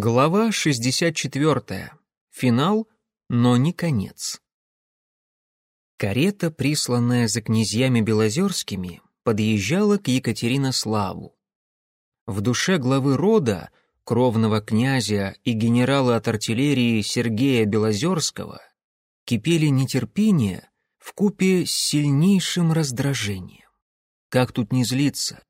Глава 64. Финал, но не конец. Карета, присланная за князьями Белозерскими, подъезжала к Екатеринославу. В душе главы рода, кровного князя и генерала от артиллерии Сергея Белозерского, кипели нетерпение в купе с сильнейшим раздражением. Как тут не злиться?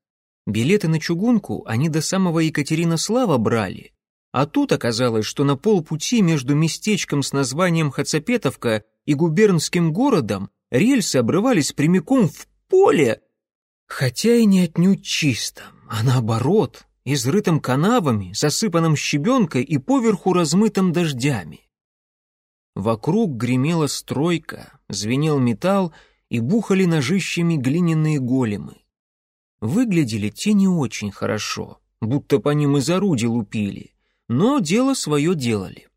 Билеты на чугунку они до самого Екатеринослава брали — а тут оказалось, что на полпути между местечком с названием Хацапетовка и губернским городом рельсы обрывались прямиком в поле, хотя и не отнюдь чисто, а наоборот, изрытым канавами, засыпанным щебенкой и поверху размытым дождями. Вокруг гремела стройка, звенел металл и бухали ножищами глиняные големы. Выглядели те не очень хорошо, будто по ним из орудий лупили — но дело свое делали.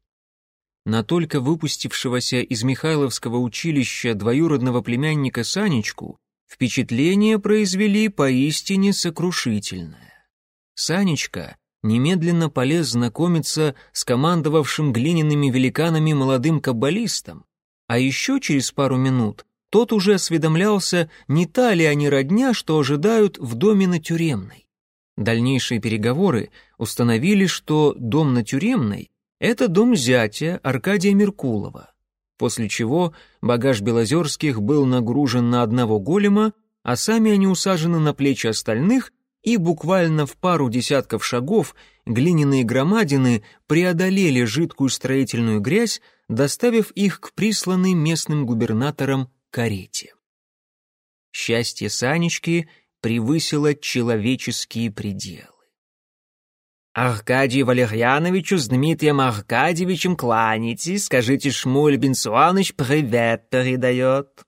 На только выпустившегося из Михайловского училища двоюродного племянника Санечку впечатление произвели поистине сокрушительное. Санечка немедленно полез знакомиться с командовавшим глиняными великанами молодым каббалистом, а еще через пару минут тот уже осведомлялся, не та ли они родня, что ожидают в доме на Тюремной. Дальнейшие переговоры установили, что дом на Тюремной — это дом зятя Аркадия Меркулова, после чего багаж Белозерских был нагружен на одного голема, а сами они усажены на плечи остальных, и буквально в пару десятков шагов глиняные громадины преодолели жидкую строительную грязь, доставив их к присланной местным губернаторам карете. Счастье Санечки — превысило человеческие пределы. «Аркадию Валерьяновичу, знаменитым Аркадьевичем, кланяйтесь, скажите, Шмуль Бенсуаныч привет передает».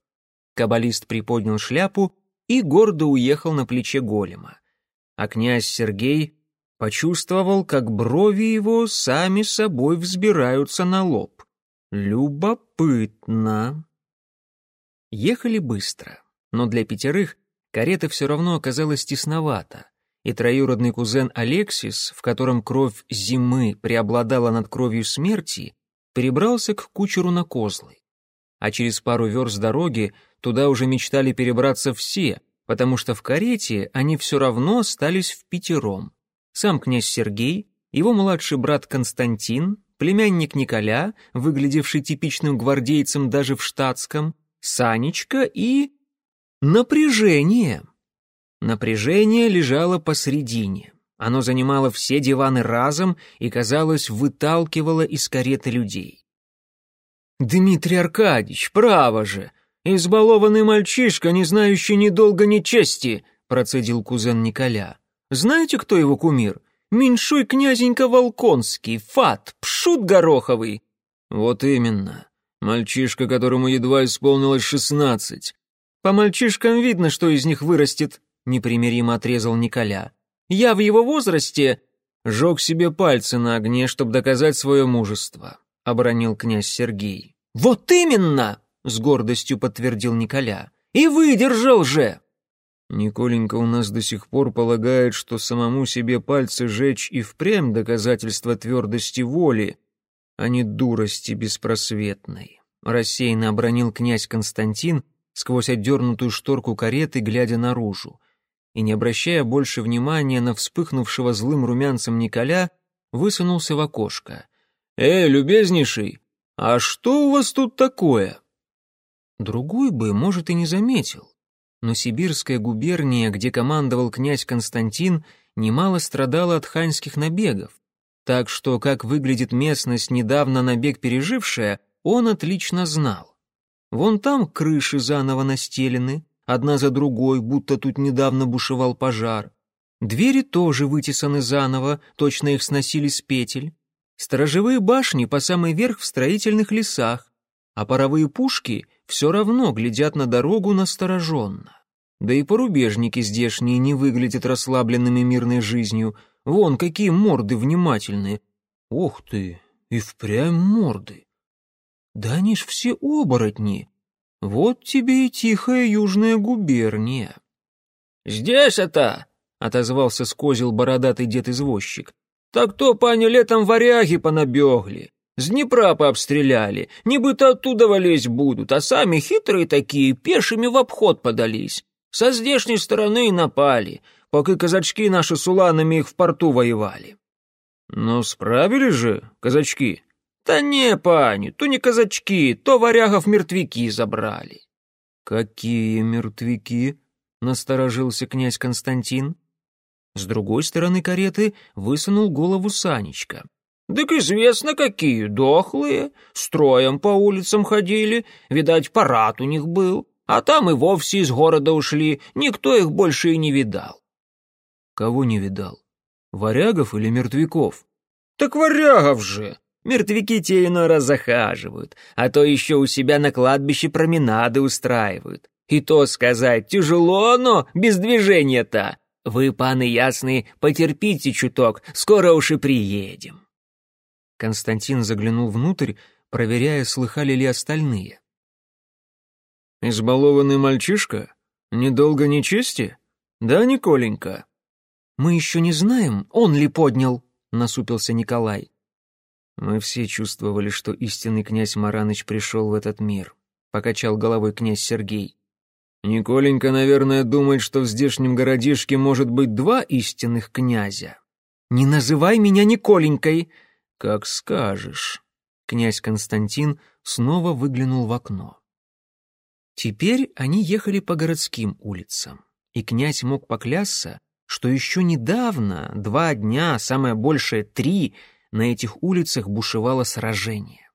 Каббалист приподнял шляпу и гордо уехал на плече голема. А князь Сергей почувствовал, как брови его сами собой взбираются на лоб. Любопытно. Ехали быстро, но для пятерых Карета все равно оказалась тесновата, и троюродный кузен Алексис, в котором кровь зимы преобладала над кровью смерти, перебрался к кучеру на козлы. А через пару верст дороги туда уже мечтали перебраться все, потому что в карете они все равно остались в пятером. Сам князь Сергей, его младший брат Константин, племянник Николя, выглядевший типичным гвардейцем даже в штатском, Санечка и Напряжение. Напряжение лежало посредине. Оно занимало все диваны разом и, казалось, выталкивало из кареты людей. «Дмитрий Аркадьевич, право же! Избалованный мальчишка, не знающий ни долга, ни чести!» — процедил кузен Николя. «Знаете, кто его кумир? Меньшой князенька Волконский, фат, пшут гороховый!» «Вот именно. Мальчишка, которому едва исполнилось шестнадцать. По мальчишкам видно, что из них вырастет, непримиримо отрезал Николя. Я в его возрасте жег себе пальцы на огне, чтобы доказать свое мужество, обронил князь Сергей. Вот именно, с гордостью подтвердил Николя. И выдержал же. Николенька у нас до сих пор полагает, что самому себе пальцы жечь и впрямь доказательство твердости воли, а не дурости беспросветной. Рассеянно обронил князь Константин, сквозь отдернутую шторку кареты, глядя наружу, и, не обращая больше внимания на вспыхнувшего злым румянцем Николя, высунулся в окошко. «Эй, любезнейший, а что у вас тут такое?» Другой бы, может, и не заметил, но сибирская губерния, где командовал князь Константин, немало страдала от ханьских набегов, так что, как выглядит местность, недавно набег пережившая, он отлично знал. Вон там крыши заново настелены, одна за другой, будто тут недавно бушевал пожар. Двери тоже вытесаны заново, точно их сносили с петель. Сторожевые башни по самый верх в строительных лесах, а паровые пушки все равно глядят на дорогу настороженно. Да и порубежники здешние не выглядят расслабленными мирной жизнью. Вон какие морды внимательные. Ох ты, и впрямь морды. Да они ж все оборотни. Вот тебе и тихая южная губерния. Здесь это, отозвался с козел бородатый дед-извозчик. Так то, пані, летом варяги понабегли. З Днепра пообстреляли, нібито оттуда валезь будут, а сами хитрые такие пешими в обход подались. Со здешней стороны и напали, пока казачки наши с уланами их в порту воевали. Ну, справились же, казачки? Та не, пани, то не казачки, то варягов мертвяки забрали. Какие мертвяки? Насторожился князь Константин. С другой стороны кареты высунул голову Санечка. «Так известно, какие, дохлые, строем по улицам ходили, видать, парад у них был, а там и вовсе из города ушли, никто их больше и не видал». «Кого не видал? Варягов или мертвяков?» «Так варягов же! Мертвяки те иной раз захаживают, а то еще у себя на кладбище променады устраивают. И то сказать, тяжело оно, без движения-то. Вы, паны ясные, потерпите чуток, скоро уж и приедем». Константин заглянул внутрь, проверяя, слыхали ли остальные. «Избалованный мальчишка? Недолго не чести? Да, Николенька?» «Мы еще не знаем, он ли поднял», — насупился Николай. «Мы все чувствовали, что истинный князь Мараныч пришел в этот мир», — покачал головой князь Сергей. «Николенька, наверное, думает, что в здешнем городишке может быть два истинных князя». «Не называй меня Николенькой», «Как скажешь». Князь Константин снова выглянул в окно. Теперь они ехали по городским улицам, и князь мог поклясться, что еще недавно, два дня, самое большее три, на этих улицах бушевало сражение.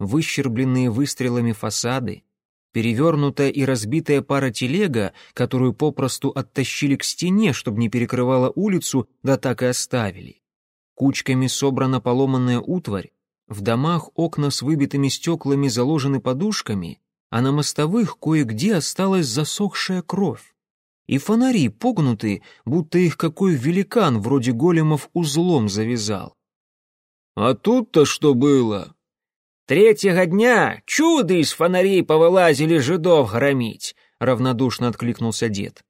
Выщербленные выстрелами фасады, перевернутая и разбитая пара телега, которую попросту оттащили к стене, чтобы не перекрывала улицу, да так и оставили. Кучками собрана поломанная утварь, в домах окна с выбитыми стеклами заложены подушками, а на мостовых кое-где осталась засохшая кровь. И фонари погнуты, будто их какой великан вроде големов узлом завязал. «А тут-то что было?» «Третьего дня чудо из фонарей повылазили жидов громить», — равнодушно откликнулся дед.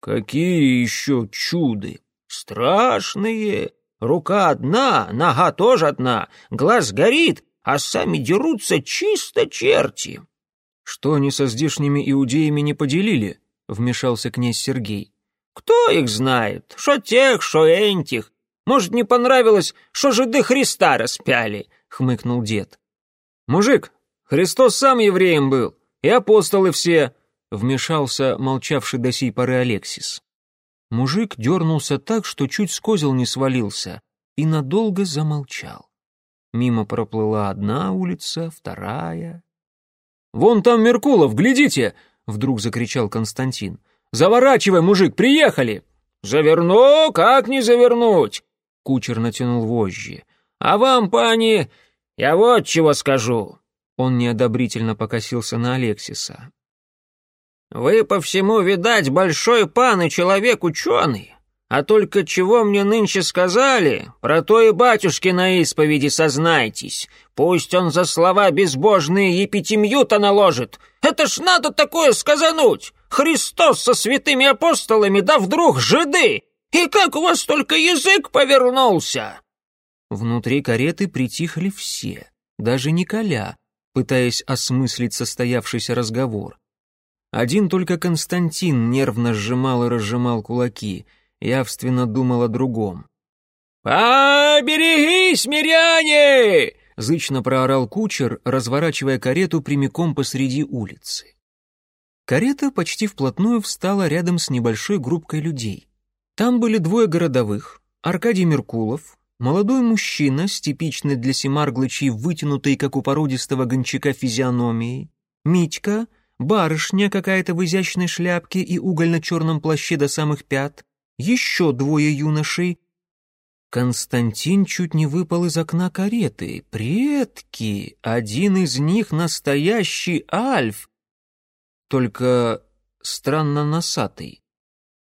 «Какие еще чуды?» «Страшные!» Рука одна, нога тоже одна, глаз горит, а сами дерутся чисто черти. Что они со здешними иудеями не поделили? Вмешался князь Сергей. Кто их знает? Что тех, что энтих. Может, не понравилось, что жиды Христа распяли? Хмыкнул дед. Мужик, Христос сам евреем был, и апостолы все, вмешался молчавший до сей поры Алексис. Мужик дернулся так, что чуть с козел не свалился, и надолго замолчал. Мимо проплыла одна улица, вторая. «Вон там Меркулов, глядите!» — вдруг закричал Константин. «Заворачивай, мужик, приехали!» «Заверну, как не завернуть?» — кучер натянул вожжи. «А вам, пани, я вот чего скажу!» Он неодобрительно покосился на Алексиса. Вы по всему, видать, большой пан и человек ученый. А только чего мне нынче сказали, про то и батюшки на исповеди сознайтесь. Пусть он за слова безбожные епитемью-то наложит. Это ж надо такое сказануть. Христос со святыми апостолами, да вдруг жиды. И как у вас только язык повернулся!» Внутри кареты притихли все, даже Николя, пытаясь осмыслить состоявшийся разговор. Один только Константин нервно сжимал и разжимал кулаки, явственно думал о другом. «Поберегись, миряне!» — зычно проорал кучер, разворачивая карету прямиком посреди улицы. Карета почти вплотную встала рядом с небольшой группкой людей. Там были двое городовых, Аркадий Меркулов, молодой мужчина с типичной для Семарглычей вытянутой, как у породистого гончака, физиономией, Митька — барышня какая-то в изящной шляпке и угольно-черном плаще до самых пят, еще двое юношей. Константин чуть не выпал из окна кареты. Предки! Один из них настоящий Альф! Только странно носатый.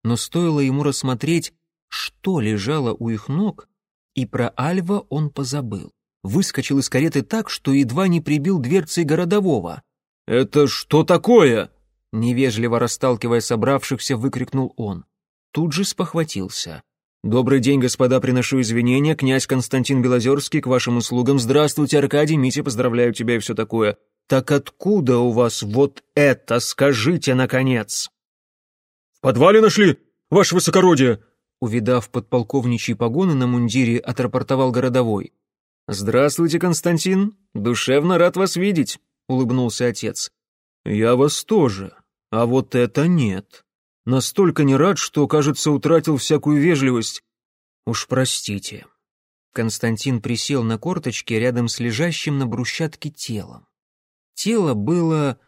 Но стоило ему рассмотреть, что лежало у их ног, и про Альва он позабыл. Выскочил из кареты так, что едва не прибил дверцей городового — «Это что такое?» Невежливо расталкивая собравшихся, выкрикнул он. Тут же спохватился. «Добрый день, господа, приношу извинения. Князь Константин Белозерский к вашим услугам. Здравствуйте, Аркадий, Митя, поздравляю тебя и все такое. Так откуда у вас вот это, скажите, наконец?» «В подвале нашли, ваше высокородие!» Увидав подполковничьи погоны на мундире, отрапортовал городовой. «Здравствуйте, Константин. Душевно рад вас видеть», — улыбнулся отец. «Я вас тоже. А вот это нет. Настолько не рад, что, кажется, утратил всякую вежливость. Уж простите». Константин присел на корточки рядом с лежащим на брусчатке телом. Тело было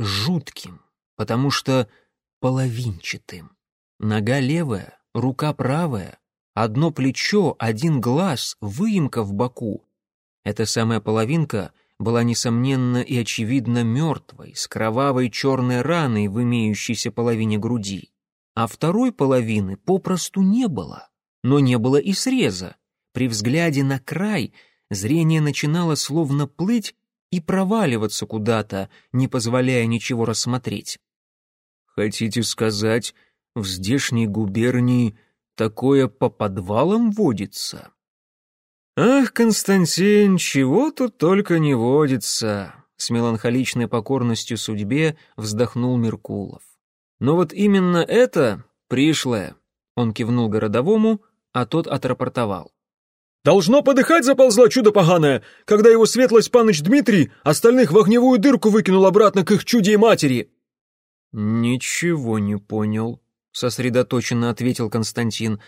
жутким, потому что половинчатым. Нога левая, рука правая, одно плечо, один глаз, выемка в боку. Эта самая половинка была, несомненно и очевидно, мертвой, с кровавой черной раной в имеющейся половине груди. А второй половины попросту не было, но не было и среза. При взгляде на край зрение начинало словно плыть и проваливаться куда-то, не позволяя ничего рассмотреть. «Хотите сказать, в здешней губернии такое по подвалам водится?» «Ах, Константин, чего тут только не водится!» С меланхоличной покорностью судьбе вздохнул Меркулов. «Но вот именно это пришлое!» Он кивнул городовому, а тот отрапортовал. «Должно подыхать заползла чудо поганое, когда его светлость паныч Дмитрий остальных в огневую дырку выкинул обратно к их чуде матери!» «Ничего не понял», — сосредоточенно ответил Константин.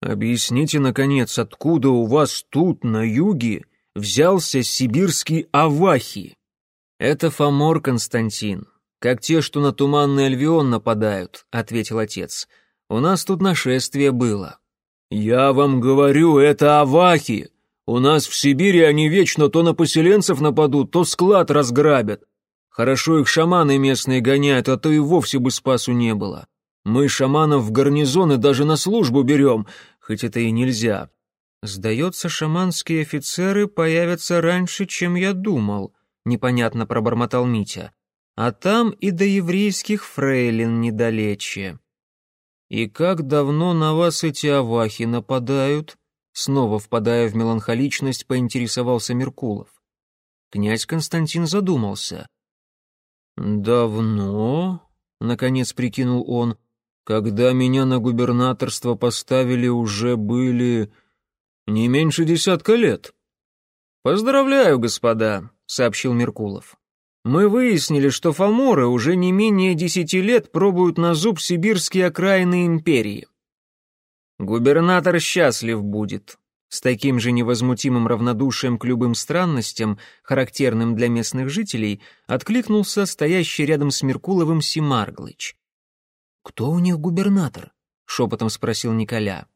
«Объясните, наконец, откуда у вас тут, на юге, взялся сибирский авахи?» «Это Фомор, Константин, как те, что на Туманный Альвион нападают», — ответил отец. «У нас тут нашествие было». «Я вам говорю, это авахи. У нас в Сибири они вечно то на поселенцев нападут, то склад разграбят. Хорошо их шаманы местные гоняют, а то и вовсе бы спасу не было. Мы шаманов в гарнизоны даже на службу берем, хоть это и нельзя. Сдается, шаманские офицеры появятся раньше, чем я думал, непонятно пробормотал Митя. А там и до еврейских фрейлин недалече. И как давно на вас эти авахи нападают? Снова впадая в меланхоличность, поинтересовался Меркулов. Князь Константин задумался. «Давно?» — наконец прикинул он. «Когда меня на губернаторство поставили, уже были не меньше десятка лет». «Поздравляю, господа», — сообщил Меркулов. «Мы выяснили, что фаморы уже не менее десяти лет пробуют на зуб сибирские окраины империи. Губернатор счастлив будет, с таким же невозмутимым равнодушием к любым странностям, характерным для местных жителей, откликнулся стоящий рядом с Меркуловым Симарглыч. «Кто у них губернатор?» — шепотом спросил Николя.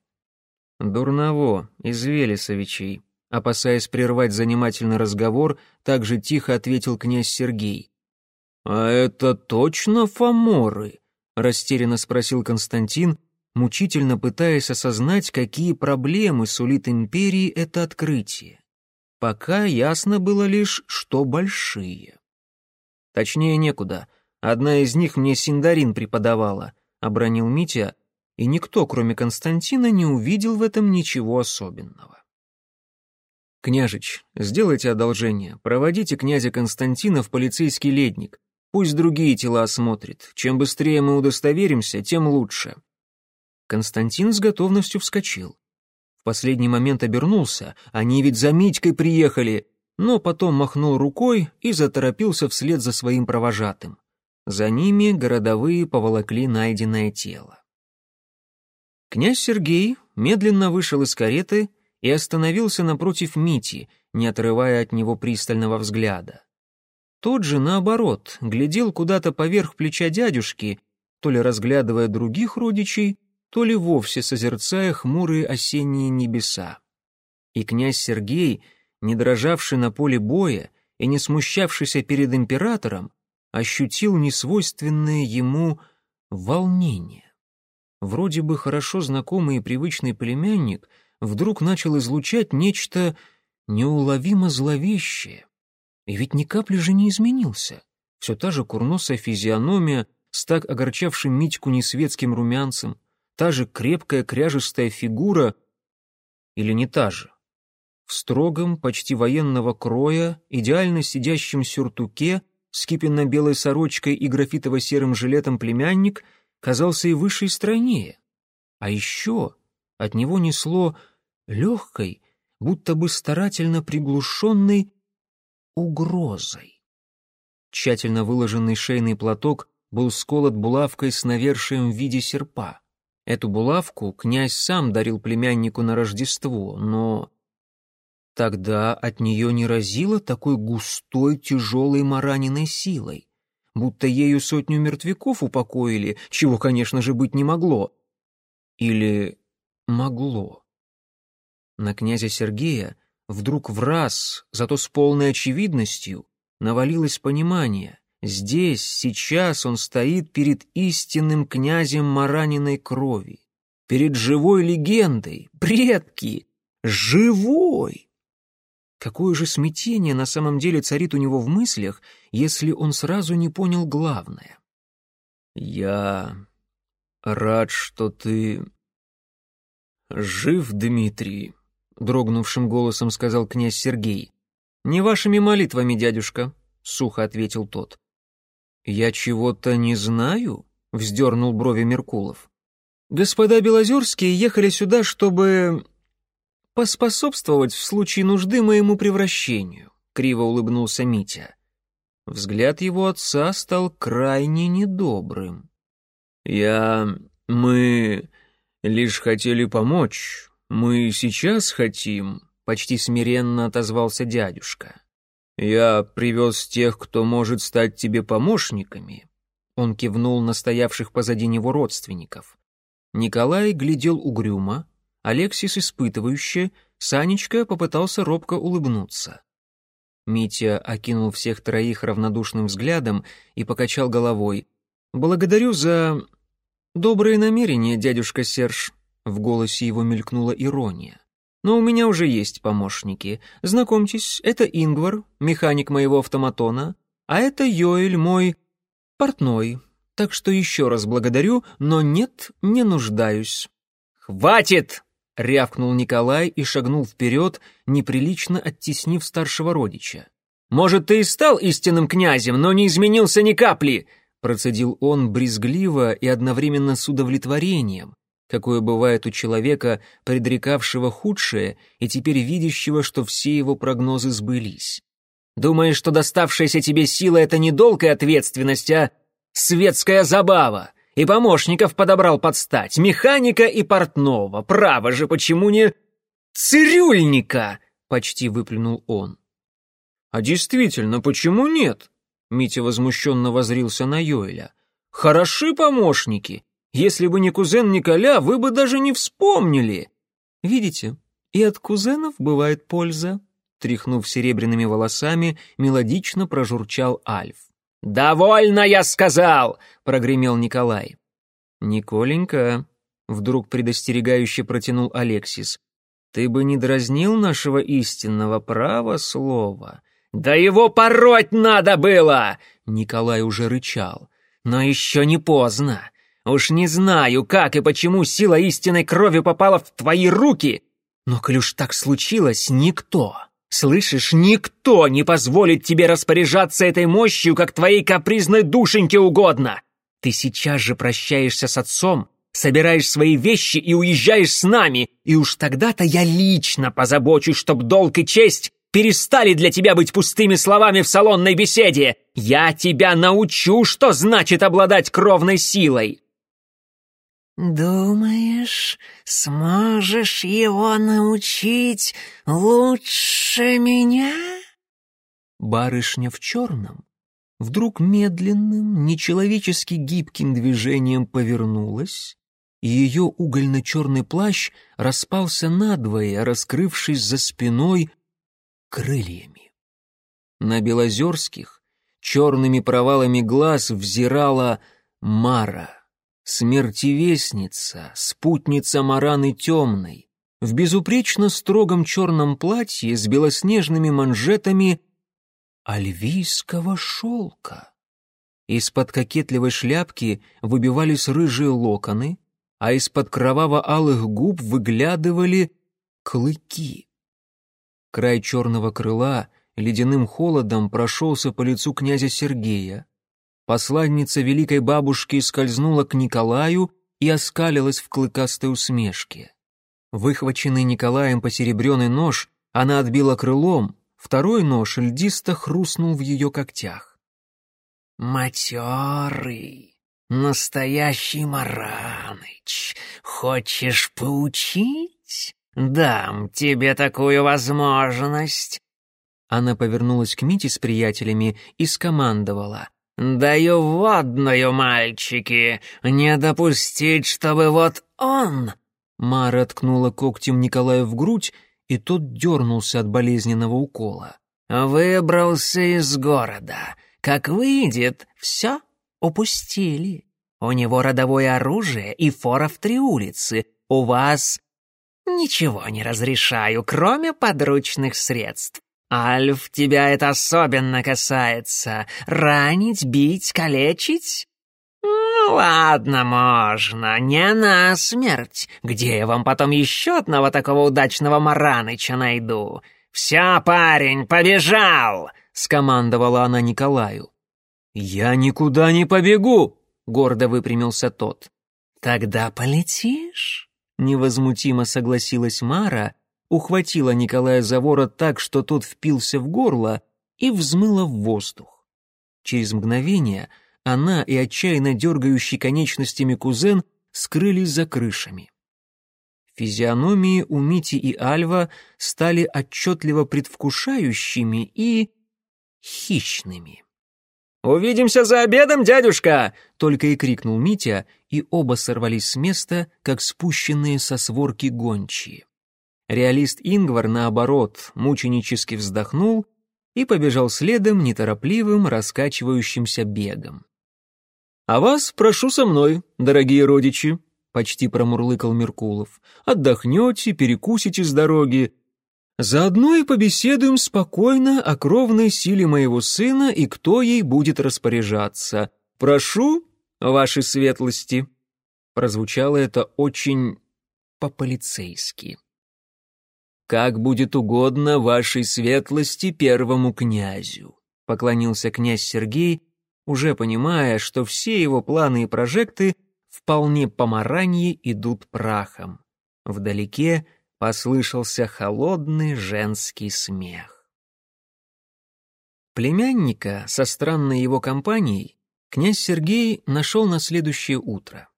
«Дурново, из Велесовичей», — опасаясь прервать занимательный разговор, также тихо ответил князь Сергей. «А это точно фаморы?» — растерянно спросил Константин, мучительно пытаясь осознать, какие проблемы сулит империи это открытие. Пока ясно было лишь, что большие. Точнее, некуда. Одна из них мне Синдарин преподавала, обронил Митя, и никто, кроме Константина, не увидел в этом ничего особенного. «Княжич, сделайте одолжение, проводите князя Константина в полицейский ледник. Пусть другие тела осмотрит. Чем быстрее мы удостоверимся, тем лучше», Константин с готовностью вскочил. В последний момент обернулся, они ведь за Митькой приехали, но потом махнул рукой и заторопился вслед за своим провожатым. За ними городовые поволокли найденное тело. Князь Сергей медленно вышел из кареты и остановился напротив Мити, не отрывая от него пристального взгляда. Тот же, наоборот, глядел куда-то поверх плеча дядюшки, то ли разглядывая других родичей, то ли вовсе созерцая хмурые осенние небеса. И князь Сергей, не дрожавший на поле боя и не смущавшийся перед императором, ощутил несвойственное ему волнение. Вроде бы хорошо знакомый и привычный племянник вдруг начал излучать нечто неуловимо зловещее. И ведь ни капли же не изменился. Все та же курносая физиономия с так огорчавшим Митьку несветским румянцем, та же крепкая кряжестая фигура или не та же? В строгом, почти военного кроя, идеально сидящем сюртуке, с кипенно-белой сорочкой и графитово-серым жилетом племянник казался и выше и стройнее. А еще от него несло легкой, будто бы старательно приглушенной угрозой. Тщательно выложенный шейный платок был сколот булавкой с навершием в виде серпа. Эту булавку князь сам дарил племяннику на Рождество, но тогда от нее не разило такой густой, тяжелой мараниной силой, будто ею сотню мертвяков упокоили, чего, конечно же, быть не могло. Или могло. На князя Сергея вдруг в раз, зато с полной очевидностью, навалилось понимание. Здесь, сейчас он стоит перед истинным князем Мараниной крови, перед живой легендой, предки, живой. Какое же смятение на самом деле царит у него в мыслях, если он сразу не понял главное. «Я рад, что ты жив, Дмитрий», — дрогнувшим голосом сказал князь Сергей. «Не вашими молитвами, дядюшка», — сухо ответил тот. «Я чего-то не знаю?» — вздернул брови Меркулов. «Господа Белозерские ехали сюда, чтобы поспособствовать в случае нужды моему превращению», — криво улыбнулся Митя. Взгляд его отца стал крайне недобрым. «Я... мы лишь хотели помочь. Мы сейчас хотим», — почти смиренно отозвался дядюшка. «Я привез тех, кто может стать тебе помощниками». Он кивнул на стоявших позади него родственников. Николай глядел угрюмо, Алексис испытывающе, Санечка попытался робко улыбнуться. Митя окинул всех троих равнодушным взглядом и покачал головой. «Благодарю за добрые намерения, дядюшка Серж», — в голосе его мелькнула ирония. Но у меня уже есть помощники. Знакомьтесь, это Ингвар, механик моего автоматона, а это Йоэль, мой портной. Так что еще раз благодарю, но нет, не нуждаюсь». «Хватит!» — рявкнул Николай и шагнул вперед, неприлично оттеснив старшего родича. «Может, ты и стал истинным князем, но не изменился ни капли!» Процедил он брезгливо и одновременно с удовлетворением, какое бывает у человека, предрекавшего худшее и теперь видящего, что все его прогнозы сбылись. «Думаешь, что доставшаяся тебе сила — это не долг и ответственность, а светская забава? И помощников подобрал под стать, механика и портного. Право же, почему не цирюльника?» — почти выплюнул он. «А действительно, почему нет?» Митя возмущенно возрился на Йоэля. «Хороши помощники, если бы не кузен Николя, вы бы даже не вспомнили. Видите, и от кузенов бывает польза. Тряхнув серебряными волосами, мелодично прожурчал Альф. «Довольно, я сказал!» — прогремел Николай. «Николенька», — вдруг предостерегающе протянул Алексис, «ты бы не дразнил нашего истинного права слова». «Да его пороть надо было!» — Николай уже рычал. «Но еще не поздно. Уж не знаю, как и почему сила истинной крови попала в твои руки, но, коль уж так случилось, никто, слышишь, никто не позволит тебе распоряжаться этой мощью, как твоей капризной душеньке угодно. Ты сейчас же прощаешься с отцом, собираешь свои вещи и уезжаешь с нами, и уж тогда-то я лично позабочусь, чтоб долг и честь перестали для тебя быть пустыми словами в салонной беседе. Я тебя научу, что значит обладать кровной силой. «Думаешь, сможешь его научить лучше меня?» Барышня в черном вдруг медленным, нечеловечески гибким движением повернулась, и ее угольно-черный плащ распался надвое, раскрывшись за спиной крыльями. На Белозерских черными провалами глаз взирала Мара — Смертевестница, спутница Мараны Темной, в безупречно строгом черном платье с белоснежными манжетами альвийского шелка. Из-под кокетливой шляпки выбивались рыжие локоны, а из-под кроваво-алых губ выглядывали клыки. Край черного крыла ледяным холодом прошелся по лицу князя Сергея. Посланница великой бабушки скользнула к Николаю и оскалилась в клыкастой усмешке. Выхваченный Николаем посеребренный нож она отбила крылом, второй нож льдисто хрустнул в ее когтях. «Матерый, настоящий Мараныч, хочешь поучить? Дам тебе такую возможность!» Она повернулась к Мите с приятелями и скомандовала. «Даю водную, мальчики, не допустить, чтобы вот он...» Мара ткнула когтем Николая в грудь, и тот дернулся от болезненного укола. «Выбрался из города. Как выйдет, все упустили. У него родовое оружие и фора в три улицы. У вас ничего не разрешаю, кроме подручных средств. Альф, тебя это особенно касается. Ранить, бить, калечить? Ну, ладно, можно, не на смерть. Где я вам потом еще одного такого удачного Мараныча найду? Все, парень, побежал!» — скомандовала она Николаю. «Я никуда не побегу!» — гордо выпрямился тот. «Тогда полетишь?» — невозмутимо согласилась Мара, ухватила Николая за ворот так, что тот впился в горло и взмыла в воздух. Через мгновение она и отчаянно дергающий конечностями кузен скрылись за крышами. Физиономии у Мити и Альва стали отчетливо предвкушающими и хищными. «Увидимся за обедом, дядюшка!» — только и крикнул Митя, и оба сорвались с места, как спущенные со сворки гончие. Реалист Ингвар, наоборот, мученически вздохнул и побежал следом неторопливым, раскачивающимся бегом. «А вас прошу со мной, дорогие родичи», — почти промурлыкал Меркулов. «Отдохнете, перекусите с дороги. Заодно и побеседуем спокойно о кровной силе моего сына и кто ей будет распоряжаться. Прошу, ваши светлости». Прозвучало это очень по-полицейски. «Как будет угодно вашей светлости первому князю», — поклонился князь Сергей, уже понимая, что все его планы и прожекты вполне помаранье идут прахом. Вдалеке послышался холодный женский смех. Племянника со странной его компанией князь Сергей нашел на следующее утро.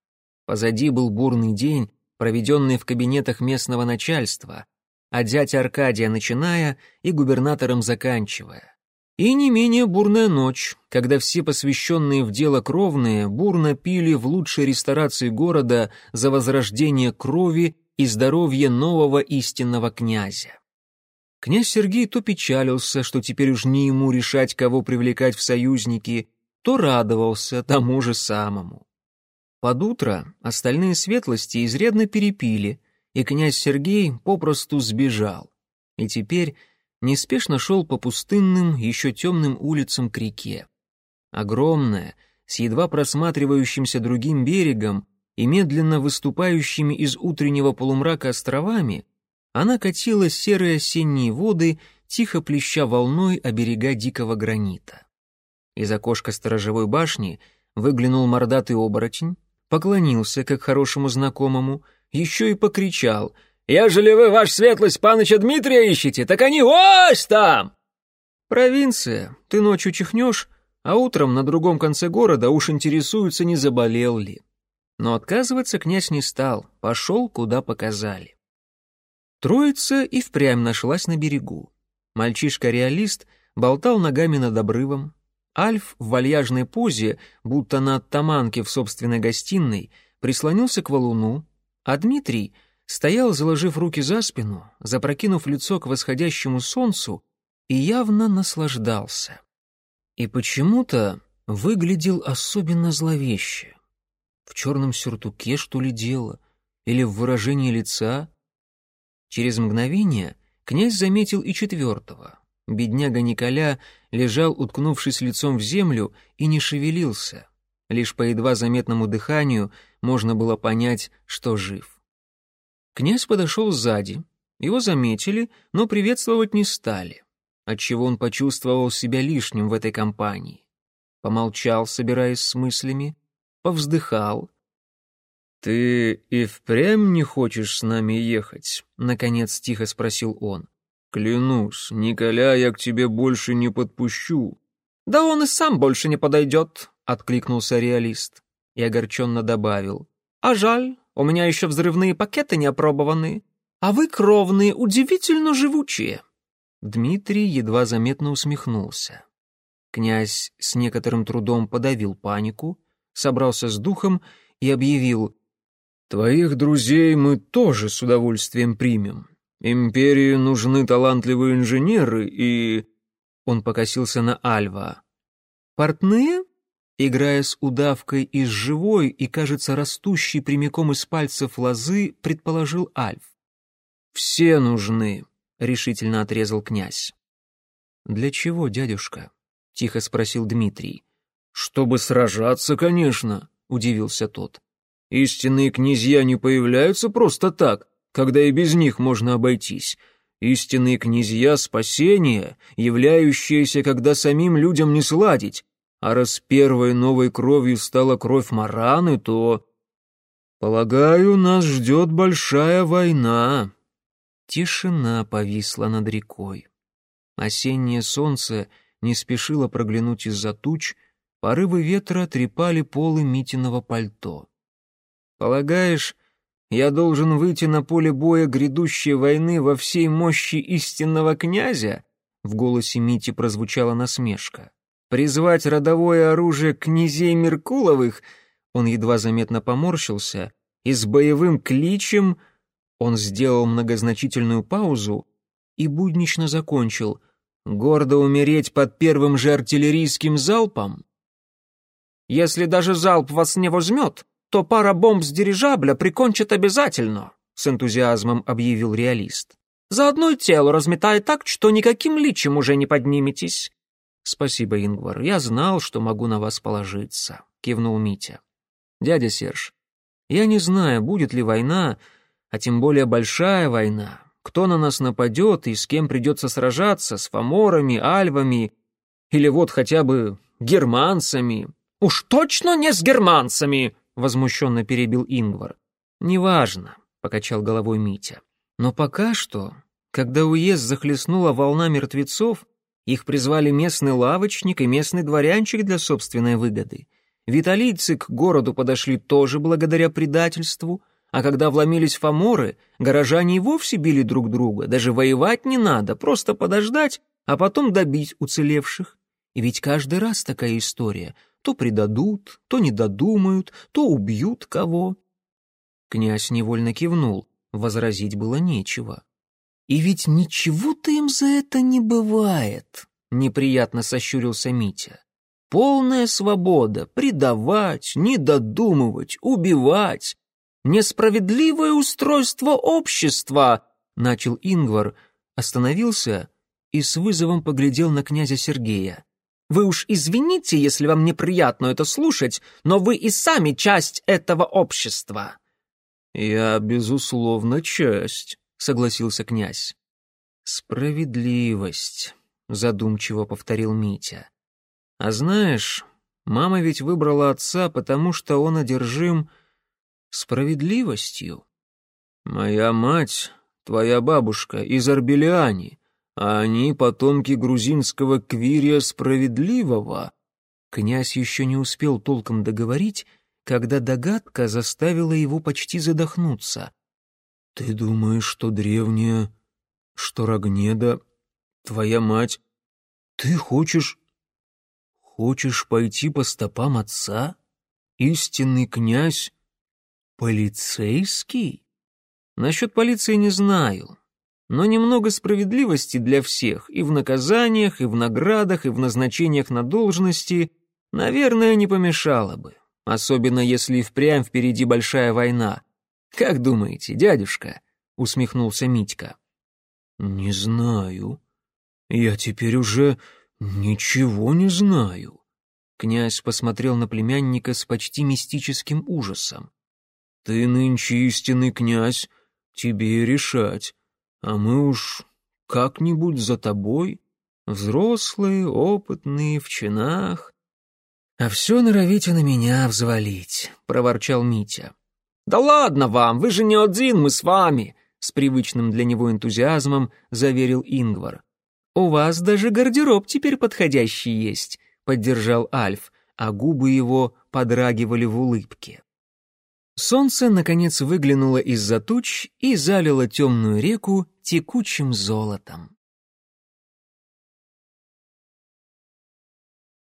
Позади был бурный день, проведенный в кабинетах местного начальства, а дядя Аркадия начиная и губернатором заканчивая. И не менее бурная ночь, когда все посвященные в дело кровные бурно пили в лучшей ресторации города за возрождение крови и здоровье нового истинного князя. Князь Сергей то печалился, что теперь уж не ему решать, кого привлекать в союзники, то радовался тому же самому. Под утро остальные светлости изрядно перепили, и князь Сергей попросту сбежал. И теперь неспешно шел по пустынным, еще темным улицам к реке. Огромная, с едва просматривающимся другим берегом и медленно выступающими из утреннего полумрака островами, она катила серые осенние воды, тихо плеща волной о берега дикого гранита. Из окошка сторожевой башни выглянул мордатый оборотень, поклонился, как хорошему знакомому, еще и покричал — Ежели вы, ваш светлость, паныча Дмитрия ищете, так они ось там!» «Провинция, ты ночью чихнешь, а утром на другом конце города уж интересуются, не заболел ли». Но отказываться князь не стал, пошел, куда показали. Троица и впрямь нашлась на берегу. Мальчишка-реалист болтал ногами над обрывом. Альф в вальяжной позе, будто на оттаманке в собственной гостиной, прислонился к валуну, а Дмитрий — стоял, заложив руки за спину, запрокинув лицо к восходящему солнцу и явно наслаждался. И почему-то выглядел особенно зловеще. В черном сюртуке, что ли, дело? Или в выражении лица? Через мгновение князь заметил и четвертого. Бедняга Николя лежал, уткнувшись лицом в землю, и не шевелился. Лишь по едва заметному дыханию можно было понять, что жив. Князь подошел сзади, его заметили, но приветствовать не стали, отчего он почувствовал себя лишним в этой компании. Помолчал, собираясь с мыслями, повздыхал. «Ты и впрямь не хочешь с нами ехать?» — наконец тихо спросил он. «Клянусь, Николя я к тебе больше не подпущу». «Да он и сам больше не подойдет», — откликнулся реалист и огорченно добавил. «А жаль, у меня еще взрывные пакеты не опробованы, а вы, кровные, удивительно живучие». Дмитрий едва заметно усмехнулся. Князь с некоторым трудом подавил панику, собрался с духом и объявил «Твоих друзей мы тоже с удовольствием примем. Империи нужны талантливые инженеры и...» Он покосился на Альва. «Портные?» Играя с удавкой из живой и, кажется, растущей прямиком из пальцев лозы, предположил Альф. «Все нужны», — решительно отрезал князь. «Для чего, дядюшка?» — тихо спросил Дмитрий. «Чтобы сражаться, конечно», — удивился тот. «Истинные князья не появляются просто так, когда и без них можно обойтись. Истинные князья — спасения, являющиеся, когда самим людям не сладить. А раз первой новой кровью стала кровь Мараны, то... Полагаю, нас ждет большая война. Тишина повисла над рекой. Осеннее солнце не спешило проглянуть из-за туч, порывы ветра трепали полы Митиного пальто. «Полагаешь, я должен выйти на поле боя грядущей войны во всей мощи истинного князя?» В голосе Мити прозвучала насмешка. «Призвать родовое оружие князей Меркуловых?» Он едва заметно поморщился и с боевым кличем он сделал многозначительную паузу и буднично закончил. «Гордо умереть под первым же артиллерийским залпом?» «Если даже залп вас не возьмет, то пара бомб с дирижабля прикончит обязательно», с энтузиазмом объявил реалист. «Заодно и тело разметает так, что никаким личем уже не подниметесь». «Спасибо, Ингвар, я знал, что могу на вас положиться», — кивнул Митя. «Дядя Серж, я не знаю, будет ли война, а тем более большая война. Кто на нас нападет и с кем придется сражаться, с фаморами, альвами или вот хотя бы германцами. «Уж точно не с германцами!» — возмущенно перебил Ингвар. «Неважно», — покачал головой Митя. «Но пока что, когда уезд захлестнула волна мертвецов, их призвали местный лавочник и местный дворянчик для собственной выгоды. Виталийцы к городу подошли тоже благодаря предательству — а когда вломились фаморы, горожане и вовсе били друг друга, даже воевать не надо, просто подождать, а потом добить уцелевших. И ведь каждый раз такая история. То предадут, то не додумают, то убьют кого. Князь невольно кивнул, возразить было нечего. «И ведь ничего-то им за это не бывает», — неприятно сощурился Митя. «Полная свобода — предавать, не додумывать, убивать, несправедливое устройство общества!» — начал Ингвар, остановился и с вызовом поглядел на князя Сергея. «Вы уж извините, если вам неприятно это слушать, но вы и сами часть этого общества». «Я, безусловно, часть», — согласился князь. «Справедливость», — задумчиво повторил Митя. «А знаешь, мама ведь выбрала отца, потому что он одержим справедливостью. Моя мать, твоя бабушка из Арбелиани, а они потомки грузинского квирия справедливого. Князь еще не успел толком договорить, когда догадка заставила его почти задохнуться. «Ты думаешь, что древняя, что Рогнеда, твоя мать, ты хочешь... хочешь пойти по стопам отца? Истинный князь Полицейский? Насчет полиции не знаю, но немного справедливости для всех и в наказаниях, и в наградах, и в назначениях на должности, наверное, не помешало бы, особенно если и впрямь впереди большая война. Как думаете, дядюшка? усмехнулся Митька. Не знаю. Я теперь уже ничего не знаю. Князь посмотрел на племянника с почти мистическим ужасом. Ты нынче истинный князь, тебе решать, а мы уж как-нибудь за тобой, взрослые, опытные, в чинах. А все норовите на меня взвалить, — проворчал Митя. «Да ладно вам, вы же не один, мы с вами!» С привычным для него энтузиазмом заверил Ингвар. «У вас даже гардероб теперь подходящий есть», — поддержал Альф, а губы его подрагивали в улыбке. Солнце, наконец, выглянуло из-за туч и залило темную реку текучим золотом.